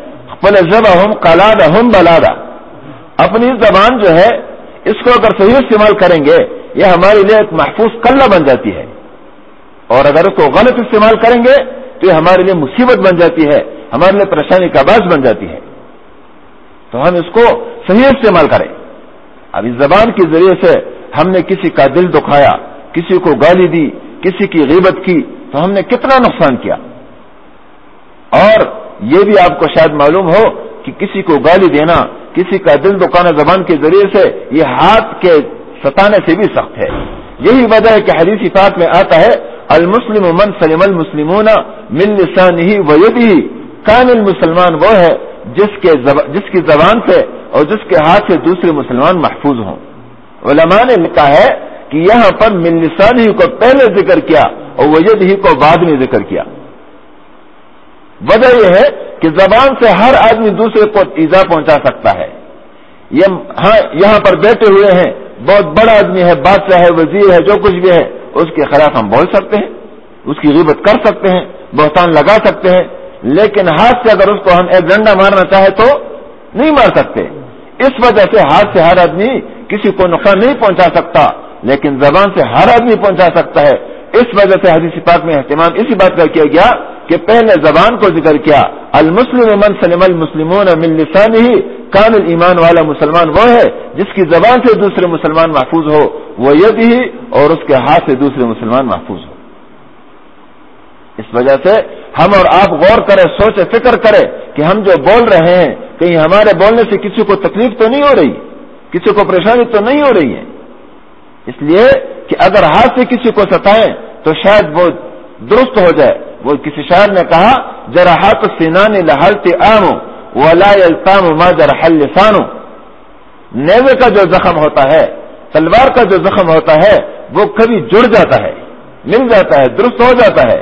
زب ہم کلاد ہم بلادا اپنی زبان جو ہے، اس کو اگر صحیح استعمال کریں گے، یہ ہمارے لیے ایک محفوظ کلّا بن جاتی ہے۔ اور اگر اس کو غلط استعمال کریں گے، تو یہ ہمارے لیے مصیبت بن جاتی ہے، ہمارے لیے پریشانی کا باعث بن جاتی ہے۔ تو ہم اس کو صحیح استعمال کریں۔ اب اس زبان کے ذریعے سے ہم نے کسی کا دل دکھایا، کسی کو گالی دی، کسی کی غیبت کی، تو ہم نے کتنا نقصان کیا؟ اور یہ بھی آپ کو شاید معلوم ہو کہ کسی کو گالی دینا، کسی کا دل دکانا زبان کے ذریعے سے یہ ہاتھ کے ستانے سے بھی سخت ہے۔ یہی وجہ ہے کہ حدیث فات میں آتا ہے، المسلم من سلم المسلمون من لسان ہی وید ہی کامل مسلمان وہ ہے جس کے جس کی زبان سے اور جس کے ہاتھ سے دوسرے مسلمان محفوظ ہوں۔ علماء نے لکھا ہے کہ یہاں پر من لسان ہی کو پہلے ذکر کیا اور وید ہی کو بعد میں ذکر کیا۔ وجہ یہ ہے کہ زبان سے ہر آدمی دوسرے کو ایزا پہنچا سکتا ہے۔ یہ ہاں یہاں پر بیٹھے ہوئے ہیں، بہت بڑا آدمی ہے، بادشاہ ہے، وزیر ہے، جو کچھ بھی ہے، اس کے خلاف ہم بول سکتے ہیں، اس کی غیبت کر سکتے ہیں، بہتان لگا سکتے ہیں۔ لیکن ہاتھ سے اگر اس کو ہم ایک ڈنڈا مارنا چاہے تو نہیں مار سکتے۔ اس وجہ سے ہاتھ سے ہر آدمی کسی کو نقصان نہیں پہنچا سکتا، لیکن زبان سے ہر آدمی پہنچا سکتا ہے۔ اس وجہ سے حدیث پاک میں اہتمام اسی بات کا کیا گیا۔ کہ پہلے زبان کو ذکر کیا، المسلم من سلم المسلمون من لسان ہی ایمان والا مسلمان وہ ہے جس کی زبان سے دوسرے مسلمان محفوظ ہو، وہ یہ ہی اور اس کے ہاتھ سے دوسرے مسلمان محفوظ ہو۔ اس وجہ سے ہم اور آپ غور کریں سوچے فکر کریں کہ ہم جو بول رہے ہیں، کہیں ہمارے بولنے سے کسی کو تکلیف تو نہیں ہو رہی، کسی کو پریشانی تو نہیں ہو رہی ہے۔ اس لیے کہ اگر ہاتھ سے کسی کو ستائیں تو شاید وہ درست ہو جائے۔ وہ کسی شاعر نے کہا ذرا ہاتھ سینان لہلتے عام ولا التام ما جرحل لسانو نیوے کا جو زخم ہوتا ہے، تلوار کا جو زخم ہوتا ہے، وہ کبھی جڑ جاتا ہے، مل جاتا ہے، درست ہو جاتا ہے.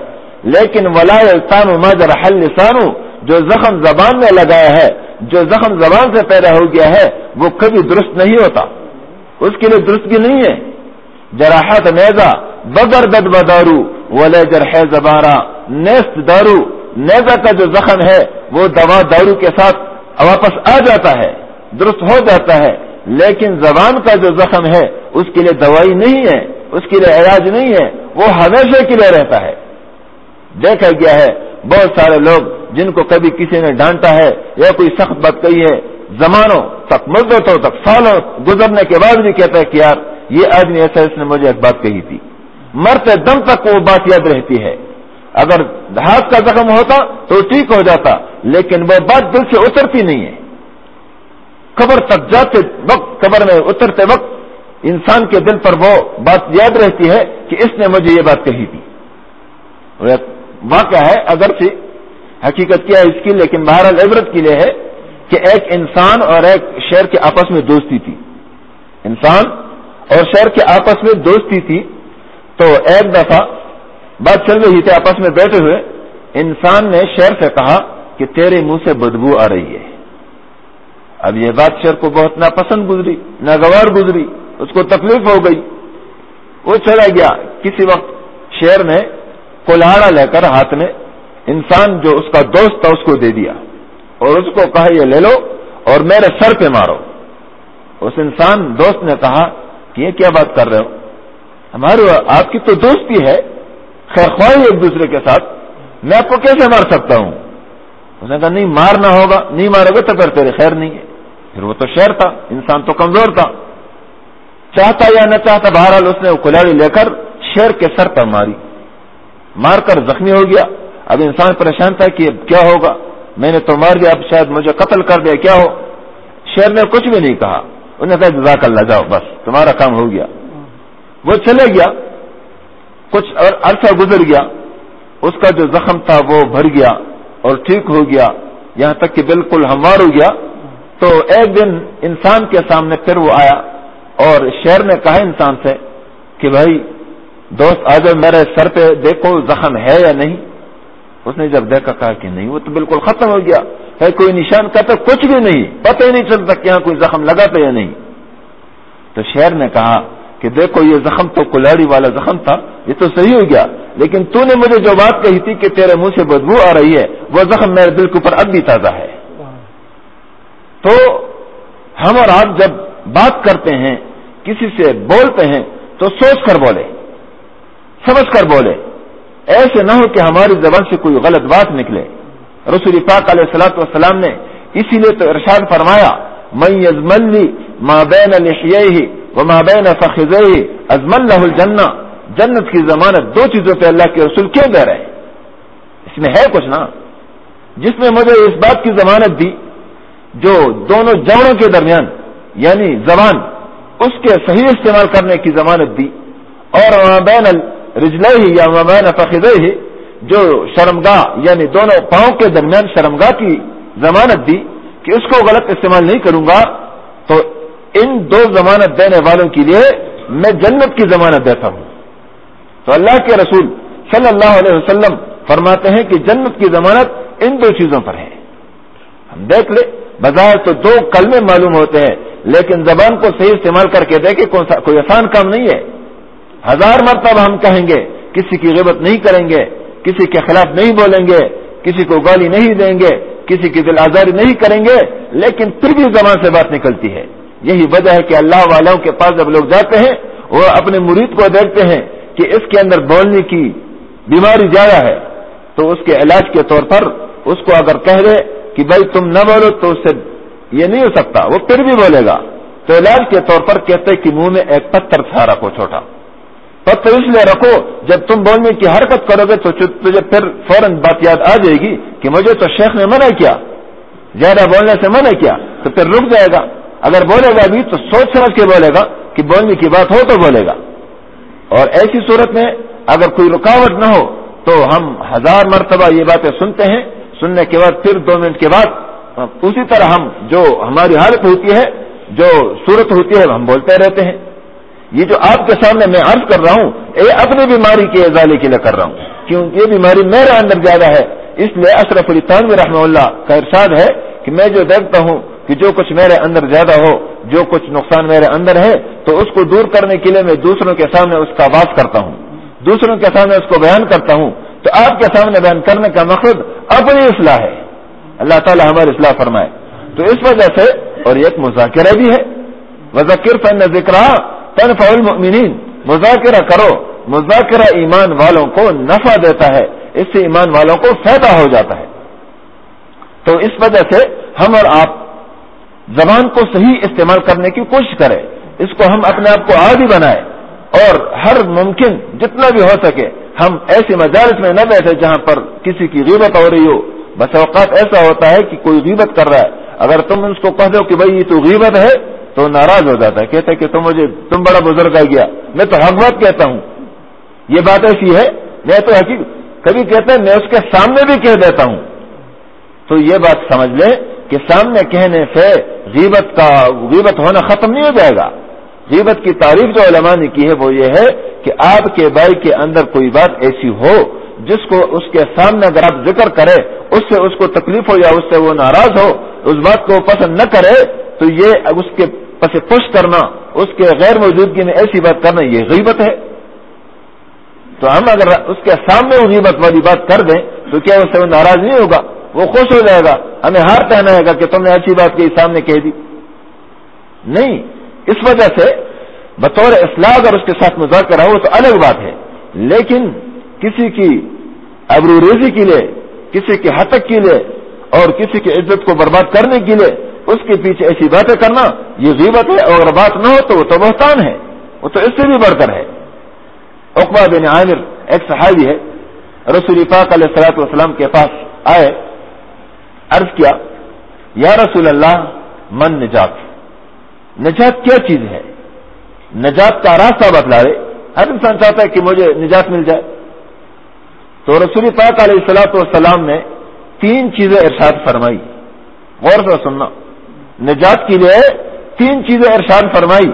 لیکن ولا التام ما جرحل لسانو جو زخم زبان میں لگایا ہے، جو زخم زبان سے پیدا ہو گیا ہے، وہ کبھی درست نہیں ہوتا. اس کے لیے درستگی نہیں ہے. جراحت نیزا بغیر دد بدارو، ولی جرح زبارہ نیست دارو نیزا کا جو زخم ہے، وہ دوا دارو کے ساتھ واپس آ جاتا ہے، درست ہو جاتا ہے، لیکن زبان کا جو زخم ہے، اس کے لیے دوائی نہیں ہے، اس کے لیے علاج نہیں ہے، وہ ہمیشہ کے لیے رہتا ہے۔ دیکھا گیا ہے، بہت سارے لوگ جن کو کبھی کسی نے ڈانٹا ہے، یا کوئی سخت بات کہی ہے، زمانوں تک، مدتوں تک، سالوں گزرنے کے بعد بھی کہتا ہے کہ یار، یہ آدمی ایسا اس نے مجھے ایک بات کہی تھی۔ مرتے دم تک وہ بات یاد رہتی ہے۔ اگر ہاتھ کا زخم ہوتا تو ٹھیک ہو جاتا، لیکن وہ بات دل سے اترتی نہیں ہے۔ قبر تک جاتے وقت، قبر میں اترتے وقت انسان کے دل پر وہ بات یاد رہتی ہے کہ اس نے مجھے یہ بات کہی تھی۔ واقعہ ہے اگرچہ حقیقت کیا ہے اس کی، لیکن بہرحال عبرت کے لیے ہے کہ ایک انسان اور ایک شہر کے آپس میں دوستی تھی۔ انسان اور شہر کے آپس میں دوستی تھی۔ تو ایک دفعہ بات چل رہی تھی آپس میں بیٹھے ہوئے، انسان نے شہر سے کہا کہ تیرے منہ سے بدبو آ رہی ہے۔ اب یہ بات شہر کو بہت ناپسند گزری، ناگوار گزری، اس کو تکلیف ہو گئی۔ وہ چلا گیا۔ کسی وقت شہر نے کلاڑا لے کر ہاتھ میں انسان جو اس کا دوست تھا اس کو دے دیا اور اس کو کہا، یہ لے لو اور میرے سر پہ مارو۔ اس انسان دوست نے کہا کہ یہ کیا بات کر رہے ہو؟ ہمارے آپ کی تو دوستی ہے، خیر خواہ ایک دوسرے کے ساتھ، میں آپ کو کیسے مار سکتا ہوں؟ اس نے کہا، نہیں، مارنا ہوگا، نہیں مارو گے تو پھر تیرے خیر نہیں ہے۔ پھر وہ تو شہر تھا، انسان تو کمزور تھا۔ چاہتا یا نہ چاہتا، بہرحال اس نے وہ کلاڑی لے کر شیر کے سر پر ماری۔ مار کر زخمی ہو گیا۔ اب انسان پریشان تھا کہ کیا ہوگا۔ میں نے تو مار دیا، اب شاید مجھے قتل کر دیا، کیا ہو؟ شیر نے کچھ بھی نہیں کہا۔ انہوں نے کہا، جزاک اللہ، جاؤ، بس، تمہارا کام ہو گیا۔ وہ چلے گیا، کچھ عرصہ گزر گیا، اس کا جو زخم تھا وہ بھر گیا اور ٹھیک ہو گیا۔ یہاں تک کہ بالکل ہموار ہو گیا۔ تو ایک دن انسان کے سامنے پھر وہ آیا اور شہر نے کہا انسان سے کہ بھائی، دوست آ جاؤ میرے سر پہ دیکھو زخم ہے یا نہیں۔ اس نے جب دیکھا، کہا کہ نہیں، وہ تو بالکل ختم ہو گیا۔ ہے، کوئی نشان کہتا کچھ بھی نہیں، پتہ ہی نہیں چلتا کہ یہاں کوئی زخم لگا یا نہیں۔ تو شہر نے کہا کہ دیکھو یہ زخم تو کلاڑی والا زخم تھا، یہ تو صحیح ہو گیا۔ لیکن تو نے مجھے جو بات کہی تھی کہ تیرے منہ سے بدبو آ رہی ہے، وہ زخم میرے دل کے اوپر اب بھی تازہ ہے۔ تو ہم اور آپ جب بات کرتے ہیں، کسی سے بولتے ہیں، تو سوچ کر بولے، سمجھ کر بولے۔ ایسے نہ ہو کہ ہماری زبان سے کوئی غلط بات نکلے۔ رسول پاک علیہ السلاۃ والسلام نے اسی لیے تو ارشاد فرمایا میں یزملی ماں بین وہ مابین فخذ ازم اللہ الجنہ جنت کی ضمانت دو چیزوں پہ اللہ کے رسول کیوں دے رہے اس میں ہے کچھ نا؟ جس نے مجھے اس بات کی ضمانت دی جو دونوں جوڑوں کے درمیان یعنی زبان، اس کے صحیح استعمال کرنے کی ضمانت دی۔ اور مابین رجل ہی یا مابین فخذ جو شرمگاہ یعنی دونوں پاؤں کے درمیان شرمگاہ کی ضمانت دی کہ اس کو غلط استعمال نہیں کروں گا، تو ان دو ضمانت دینے والوں کے لیے میں جنت کی ضمانت دیتا ہوں۔ تو اللہ کے رسول صلی اللہ علیہ وسلم فرماتے ہیں کہ جنت کی ضمانت ان دو چیزوں پر ہے۔ ہم دیکھ لیں، بظاہر تو دو کلمے معلوم ہوتے ہیں، لیکن زبان کو صحیح استعمال کر کے دیکھیں کوئی آسان کام نہیں ہے۔ ہزار مرتبہ ہم کہیں گے، کسی کی غیبت نہیں کریں گے، کسی کے خلاف نہیں بولیں گے، کسی کو گالی نہیں دیں گے، کسی کی دل آزاری نہیں کریں گے، لیکن پھر بھی زبان سے بات نکلتی ہے۔ یہی وجہ ہے کہ اللہ والوں کے پاس جب لوگ جاتے ہیں وہ اپنے مرید کو دیکھتے ہیں کہ اس کے اندر بولنے کی بیماری زیادہ ہے، تو اس کے علاج کے طور پر اس کو اگر کہہ دے کہ بھائی تم نہ بولو تو اس سے یہ نہیں ہو سکتا، وہ پھر بھی بولے گا۔ تو علاج کے طور پر کہتے کہ منہ میں ایک پتھر تھا، رکھو چھوٹا۔ پتھر اس لیے رکھو، جب تم بولنے کی حرکت کرو گے تو تجھے پھر فوراً بات یاد آ جائے گی کہ مجھے تو شیخ نے منع کیا، زیادہ بولنے سے منع کیا، تو پھر رک جائے گا۔ اگر بولے گا بھی تو سوچ سمجھ کے بولے گا کہ بولنے کی بات ہو تو بولے گا۔ اور ایسی صورت میں اگر کوئی رکاوٹ نہ ہو تو ہم ہزار مرتبہ یہ باتیں سنتے ہیں۔ سننے کے بعد پھر دو منٹ کے بعد اسی طرح ہم جو ہماری حالت ہوتی ہے، جو صورت ہوتی ہے، ہم بولتے رہتے ہیں۔ یہ جو آپ کے سامنے میں عرض کر رہا ہوں یہ اپنی بیماری کے ازالے کے لیے کر رہا ہوں۔ کیونکہ یہ بیماری میرے اندر زیادہ ہے۔ اس لیے اشرف علی تانوی رحمہ اللہ کا ارشاد ہے کہ میں جو دیکھتا ہوں کہ جو کچھ میرے اندر زیادہ ہو، جو کچھ نقصان میرے اندر ہے، تو اس کو دور کرنے کے لیے میں دوسروں کے سامنے اس کا آواز کرتا ہوں۔ دوسروں کے سامنے اس کو بیان کرتا ہوں۔ تو آپ کے سامنے بیان کرنے کا مقصد اپنی اصلاح ہے۔ اللہ تعالیٰ ہماری اصلاح فرمائے۔ تو اس وجہ سے، اور ایک مذاکرہ بھی ہے۔ وزکر فن ذکر تن فول مذاکرہ کرو۔ مذاکرہ ایمان والوں کو نفع دیتا ہے۔ اس سے ایمان والوں کو فائدہ ہو جاتا ہے۔ تو اس وجہ سے ہم اور آپ زبان کو صحیح استعمال کرنے کی کوشش کریں اس کو ہم اپنے آپ کو عادی بنائے اور ہر ممکن جتنا بھی ہو سکے، ہم ایسی مجالس میں نہ بیٹھے جہاں پر کسی کی غیبت ہو رہی ہو۔ بس اوقات ایسا ہوتا ہے کہ کوئی غیبت کر رہا ہے۔ اگر تم اس کو کہہ دو کہ بھائی یہ تو غیبت ہے، تو ناراض ہو جاتا ہے کہتے کہ تم مجھے، تم بڑا بزرگ آ گیا۔ میں تو حق بات کہتا ہوں۔ یہ بات ایسی ہے، میں تو حقیقت کبھی کہتے ہیں میں اس کے سامنے بھی کہہ دیتا ہوں۔ تو یہ بات سمجھ لیں۔ کہ سامنے کہنے سے غیبت کا غیبت ہونا ختم نہیں ہو جائے گا۔ غیبت کی تعریف جو علماء نے کی ہے وہ یہ ہے کہ آپ کے بھائی کے اندر کوئی بات ایسی ہو جس کو اس کے سامنے اگر آپ ذکر کرے اس سے اس کو تکلیف ہو یا اس سے وہ ناراض ہو، اس بات کو پسند نہ کرے، تو یہ اس کے پس پش کرنا، اس کے غیر موجودگی میں ایسی بات کرنا، یہ غیبت ہے۔ تو ہم اگر اس کے سامنے وہ غیبت والی بات کر دیں، تو کیا اس سے وہ ناراض نہیں ہوگا؟ وہ خوش ہو جائے گا، ہمیں ہار پہنا گا کہ تم نے اچھی بات کی سامنے کہہ دی۔ نہیں، اس وجہ سے بطور اصلاح اگر اس کے ساتھ مذاکرہ ہو تو الگ بات ہے۔ لیکن کسی کی ابرو ریزی کے لیے، کسی کی حتک کے لیے اور کسی کی عزت کو برباد کرنے کے لیے اس کے پیچھے ایسی باتیں کرنا، یہ غیبت ہے۔ اور بات نہ ہو تو وہ تو بہتان ہے، وہ تو اس سے بھی بڑھ کر ہے۔ اقبا بن عامر ایک صحابی ہے، رسول پاک علیہ السلاط والسلام کے پاس آئے۔ عرض کیا، یا رسول اللہ، من نجات۔ نجات کیا چیز ہے؟ نجات کا راستہ بتلائے ہر انسان چاہتا ہے کہ مجھے نجات مل جائے۔ تو رسول پاک علیہ السلاط والسلام نے تین چیزیں ارشاد فرمائی۔ غور سے سننا۔ نجات کے لیے تین چیزیں ارشاد فرمائی۔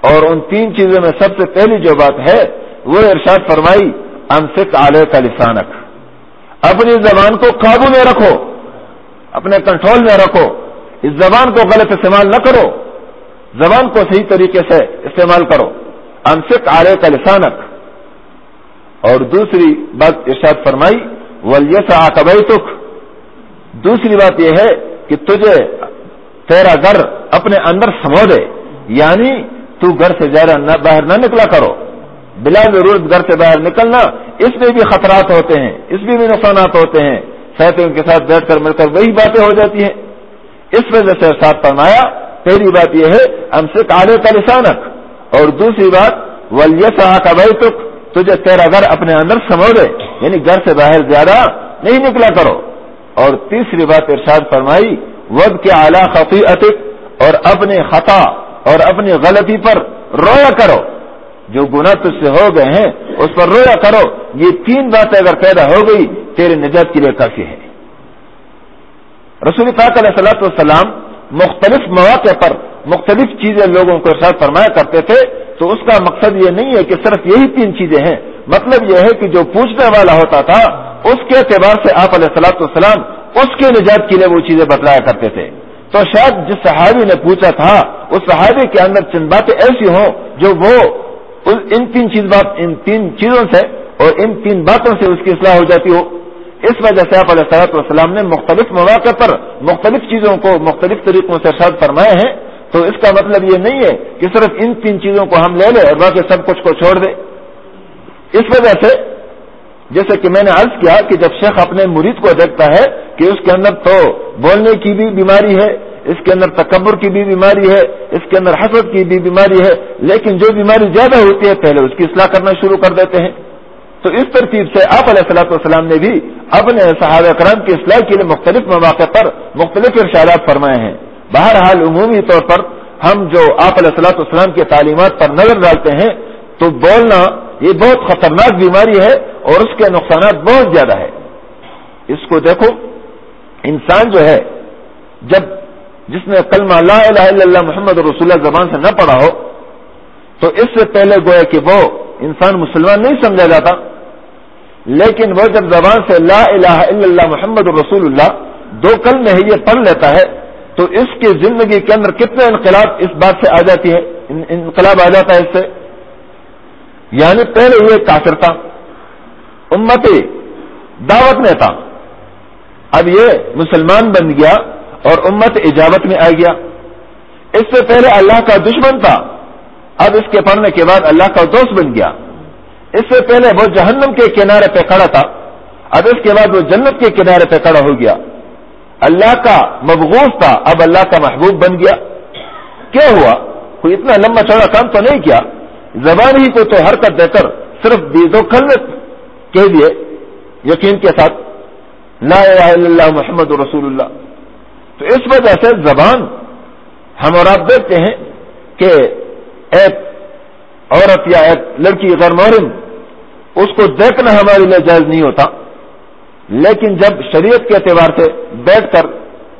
اور ان تین چیزوں میں سب سے پہلی جو بات ہے، وہ ارشاد فرمائی انسک علیہ کا لسانک۔ اپنی زبان کو قابو میں رکھو، اپنے کنٹرول میں رکھو، اس زبان کو غلط استعمال نہ کرو، زبان کو صحیح طریقے سے استعمال کرو۔ انسک آرے کا لسانک۔ اور دوسری بات ارشاد فرمائی ولیس آکبئی تک دوسری بات یہ ہے کہ تجھے تیرا گھر اپنے اندر سمو دے یعنی تو گھر سے زیادہ باہر نہ نکلا کرو۔ بلا ضرورت گھر سے باہر نکلنا، اس میں بھی خطرات ہوتے ہیں، اس میں بھی نقصانات ہوتے ہیں۔ سہتوں کے ساتھ بیٹھ کر مل کر وہی باتیں ہو جاتی ہیں۔ اس وجہ سے ساتھ فرمایا، پہلی بات یہ ہے ہم سے کالے کا لسانک۔ اور دوسری بات ولیس کا بھائی تک تجھے تیرا گھر اپنے اندر سمو دے۔ یعنی گھر سے باہر زیادہ نہیں نکلا کرو۔ اور تیسری بات ارشاد فرمائی ود کے اعلیٰ خفی اور اپنے خطا اور اپنی غلطی پر رویا کرو۔ جو گناہ تج سے ہو گئے ہیں، اس پر رویا کرو۔ یہ تین باتیں اگر پیدا ہو گئی، تیرے نجات کے لیے کافی ہے رسول پاک علیہ صلاحت والسلام مختلف مواقع پر مختلف چیزیں لوگوں کو ارشاد فرمایا کرتے تھے۔ تو اس کا مقصد یہ نہیں ہے کہ صرف یہی تین چیزیں ہیں۔ مطلب یہ ہے کہ جو پوچھنے والا ہوتا تھا، اس کے اعتبار سے آپ علیہ السلاۃ والسلام اس کے نجات کے لیے وہ چیزیں بتلایا کرتے تھے۔ تو شاید جس صحابی نے پوچھا تھا، اس صحابی کے اندر چند باتیں ایسی ہوں جو وہ ان تین چیز بات ان تین چیزوں سے اور ان تین باتوں سے اس کی اصلاح ہو جاتی ہو۔ اس وجہ سے آپ علیہ صلاحت والسلام نے مختلف مواقع پر مختلف چیزوں کو مختلف طریقوں سے ارشاد فرمائے ہیں۔ تو اس کا مطلب یہ نہیں ہے کہ صرف ان تین چیزوں کو ہم لے لیں اور باقی سب کچھ کو چھوڑ دیں اس وجہ سے جیسے کہ میں نے عرض کیا کہ جب شیخ اپنے مرید کو دیکھتا ہے کہ اس کے اندر تو بولنے کی بھی بیماری ہے اس کے اندر تکبر کی بھی بیماری ہے، اس کے اندر حسد کی بھی بیماری ہے، لیکن جو بیماری زیادہ ہوتی ہے، پہلے اس کی اصلاح کرنا شروع کر دیتے ہیں۔ تو اس ترتیب سے آپ علیہ السلاۃ والسلام نے بھی اپنے صحابہ کرام کی اصلاح کے لیے مختلف مواقع پر مختلف ارشادات فرمائے ہیں۔ بہرحال عمومی طور پر ہم جو آپ علیہ السلاۃ والسلام کی تعلیمات پر نظر ڈالتے ہیں، تو بولنا یہ بہت خطرناک بیماری ہے اور اس کے نقصانات بہت زیادہ ہے اس کو دیکھو، انسان جو ہے، جب جس نے کلمہ لا الہ الا اللہ محمد رسول اللہ زبان سے نہ پڑھا ہو، تو اس سے پہلے گویا کہ وہ انسان مسلمان نہیں سمجھا جاتا۔ لیکن وہ جب زبان سے لا الہ الا اللہ محمد رسول اللہ دو کل میں ہی یہ پڑھ لیتا ہے، تو اس کی زندگی کے اندر کتنے انقلاب اس بات سے آ جاتی ہے انقلاب آ جاتا ہے اس سے۔ یعنی پہلے یہ کافر تھا، امتی دعوت میں تھا۔ اب یہ مسلمان بن گیا۔ اور امت اجابت میں آ گیا۔ اس سے پہلے اللہ کا دشمن تھا۔ اب اس کے پڑھنے کے بعد اللہ کا دوست بن گیا۔ اس سے پہلے وہ جہنم کے کنارے پہ کھڑا تھا۔ اب اس کے بعد وہ جنت کے کنارے پہ کھڑا ہو گیا۔ اللہ کا مبغوث تھا۔ اب اللہ کا محبوب بن گیا۔ کیا ہوا؟ کوئی اتنا لمبا چوڑا کام تو نہیں کیا؟ زبان ہی کو تو حرکت دے کر صرف بیزو کھل کہہ دیے۔ یقین کے ساتھ۔ لا الہ الا اللہ محمد رسول اللہ۔ تو اس وجہ سے زبان ہم اور آپ دیکھتے ہیں کہ ایک عورت یا ایک لڑکی غیر محرم اس کو دیکھنا ہمارے لیے جائز نہیں ہوتا۔ لیکن جب شریعت کے اعتبار سے بیٹھ کر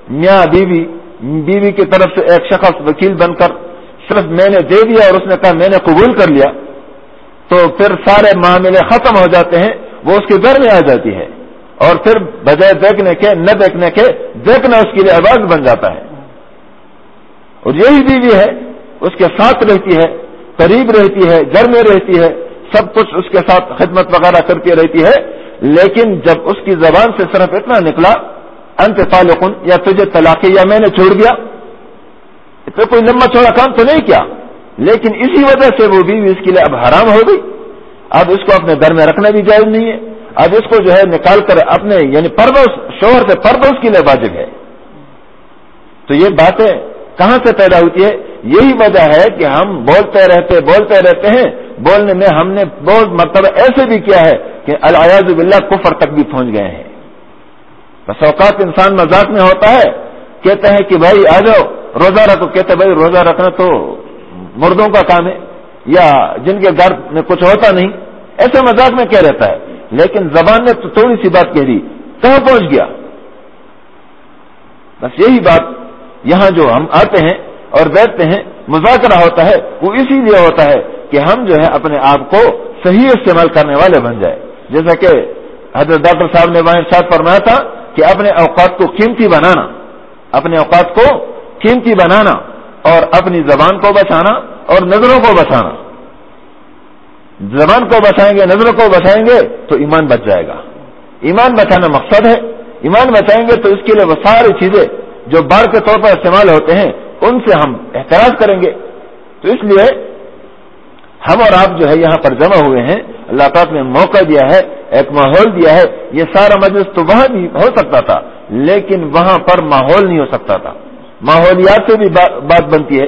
میاں بیوی بیوی کی طرف سے ایک شخص وکیل بن کر صرف میں نے دے دیا اور اس نے کہا میں نے قبول کر لیا، تو پھر سارے معاملے ختم ہو جاتے ہیں، وہ اس کے گھر میں آ جاتی ہے۔ اور پھر بجائے دیکھنے کے، نہ دیکھنے کے، دیکھنا اس کے لیے آواز بن جاتا ہے۔ اور یہی بیوی ہے، اس کے ساتھ رہتی ہے، قریب رہتی ہے گھر میں رہتی ہے، سب کچھ اس کے ساتھ خدمت وغیرہ کرتی رہتی ہے۔ لیکن جب اس کی زبان سے صرف اتنا نکلا، انت تعلقن یا تجھے طلاقی یا میں نے چھوڑ دیا تو کوئی لمبا چوڑا کام تو نہیں کیا۔ لیکن اسی وجہ سے وہ بیوی اس کے لیے اب حرام ہو گئی۔ اب اس کو اپنے گھر میں رکھنا بھی جائز نہیں ہے۔ اب اس کو جو ہے نکال کر اپنے یعنی پردوس شوہر سے پردوس کے لیے واجب ہے۔ تو یہ باتیں کہاں سے پیدا ہوتی ہے؟ یہی وجہ ہے کہ ہم بولتے رہتے بولتے رہتے ہیں۔ بولنے میں ہم نے بہت مرتبہ ایسے بھی کیا ہے کہ الیاز باللہ کفر تک بھی پہنچ گئے ہیں۔ بس اوقات انسان مذاق میں ہوتا ہے، کہتے ہیں کہ بھائی آ جاؤ، روزہ رکھو، کہتے بھائی روزہ رکھنا تو مردوں کا کام ہے، یا جن کے گھر میں کچھ ہوتا نہیں۔ ایسے مذاق میں کیا رہتا ہے؟ لیکن زبان نے تو تھوڑی سی بات کہہ دی، کہاں پہنچ گیا؟ بس یہی بات یہاں جو ہم آتے ہیں اور بیٹھتے ہیں، مذاکرہ ہوتا ہے، وہ اسی لیے ہوتا ہے کہ ہم جو ہے اپنے آپ کو صحیح استعمال کرنے والے بن جائے جیسا کہ حضرت ڈاکٹر صاحب نے وہاں ساتھ فرمایا تھا کہ اپنے اوقات کو قیمتی بنانا، اپنے اوقات کو قیمتی بنانا اور اپنی زبان کو بچانا اور نظروں کو بچانا۔ زبان کو بچائیں گے نظروں کو بچائیں گے تو ایمان بچ جائے گا۔ ایمان بچانا مقصد ہے۔ ایمان بچائیں گے تو اس کے لیے وہ ساری چیزیں جو بار کے طور پر استعمال ہوتے ہیں، ان سے ہم احتراج کریں گے۔ تو اس لیے ہم اور آپ جو ہے یہاں پر جمع ہوئے ہیں، اللہ تعالیٰ نے موقع دیا ہے، ایک ماحول دیا ہے۔ یہ سارا مجلس تو وہاں بھی ہو سکتا تھا، لیکن وہاں پر ماحول نہیں ہو سکتا تھا۔ ماحولیات سے بھی بات بنتی ہے۔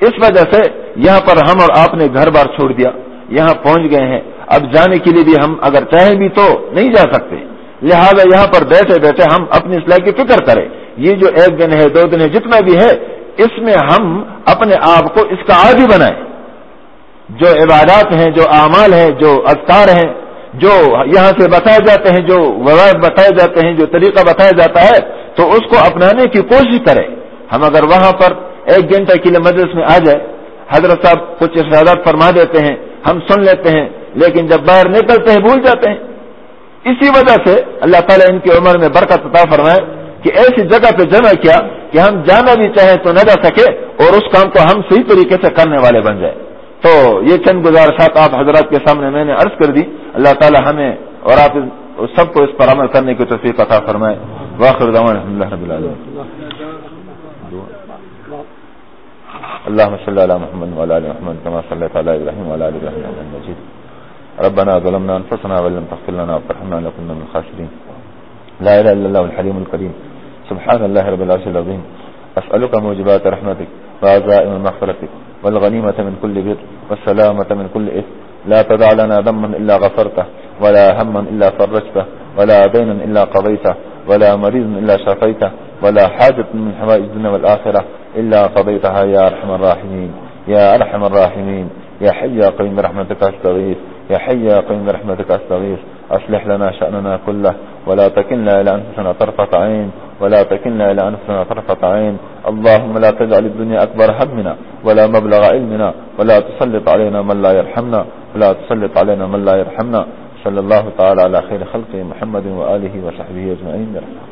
اس وجہ سے یہاں پر ہم اور آپ نے گھر بار چھوڑ دیا۔ یہاں پہنچ گئے ہیں۔ اب جانے کے لیے بھی ہم اگر چاہیں بھی تو نہیں جا سکتے۔ لہذا یہاں پر بیٹھے بیٹھے ہم اپنی اصلاح کی فکر کریں۔ یہ جو ایک دن ہے، دو دن ہے، جتنا بھی ہے، اس میں ہم اپنے آپ کو اس کا عادی بنائیں۔ جو عبادات ہیں، جو اعمال ہیں، جو اذکار ہیں، جو یہاں سے بتائے جاتے ہیں، جو ووائد بتائے جاتے ہیں، جو طریقہ بتایا جاتا ہے، تو اس کو اپنانے کی کوشش کریں۔ ہم اگر وہاں پر ایک گھنٹے کے لیے مجلس میں آ جائے حضرت صاحب کچھ ارشادات فرما دیتے ہیں۔ ہم سن لیتے ہیں، لیکن جب باہر نکلتے ہیں، بھول جاتے ہیں۔ اسی وجہ سے اللہ تعالیٰ ان کی عمر میں برکت عطا فرمائے کہ ایسی جگہ پہ جمع کیا کہ ہم جانا بھی چاہیں تو نہ جا سکے اور اس کام کو ہم صحیح طریقے سے کرنے والے بن جائے تو یہ چند گزارشات آپ حضرات کے سامنے میں نے عرض کر دی۔ اللہ تعالیٰ ہمیں اور آپ سب کو اس پر عمل کرنے کی توفیق عطا فرمائے۔ واخر الحمد لله رب العالمين اللهم صل على محمد وعلى ال محمد كما صليت على ابراهيم وعلى ال ابراهيم انك مجيد. ربنا ظلمنا انفسنا ولم تغفر لنا وترحمنا لكنا من الخاسرين. لا اله الا الله الحليم الكريم سبحان الله رب العرش العظيم. اسالك موجبات رحمتك وعزائم مغفرتك والغنيمة من كل بر والسلامة من كل إثم. لا تدع لنا ذنبا إلا غفرته ولا هما إلا فرجته ولا دينا إلا قضيته ولا مريض إلا شفيته ولا حاجة من حوائج الدنيا والآخرة إلا قضيتها يا أرحم الراحمين. يا أرحم الراحمين. يا حي يا قيم برحمتك أستغيث. يا حي يا قيم برحمتك أستغيث. أصلح لنا شأننا كله. ولا تكلنا إلى أنفسنا طرفة عين. ولا تكلنا إلى أنفسنا طرفة عين. اللهم لا تجعل الدنيا أكبر همنا. ولا مبلغ علمنا. ولا تسلط علينا من لا يرحمنا. ولا تسلط علينا من لا يرحمنا. صلى الله تعالى على خير خلقه محمد وآله وصحبه أجمعين. برحمة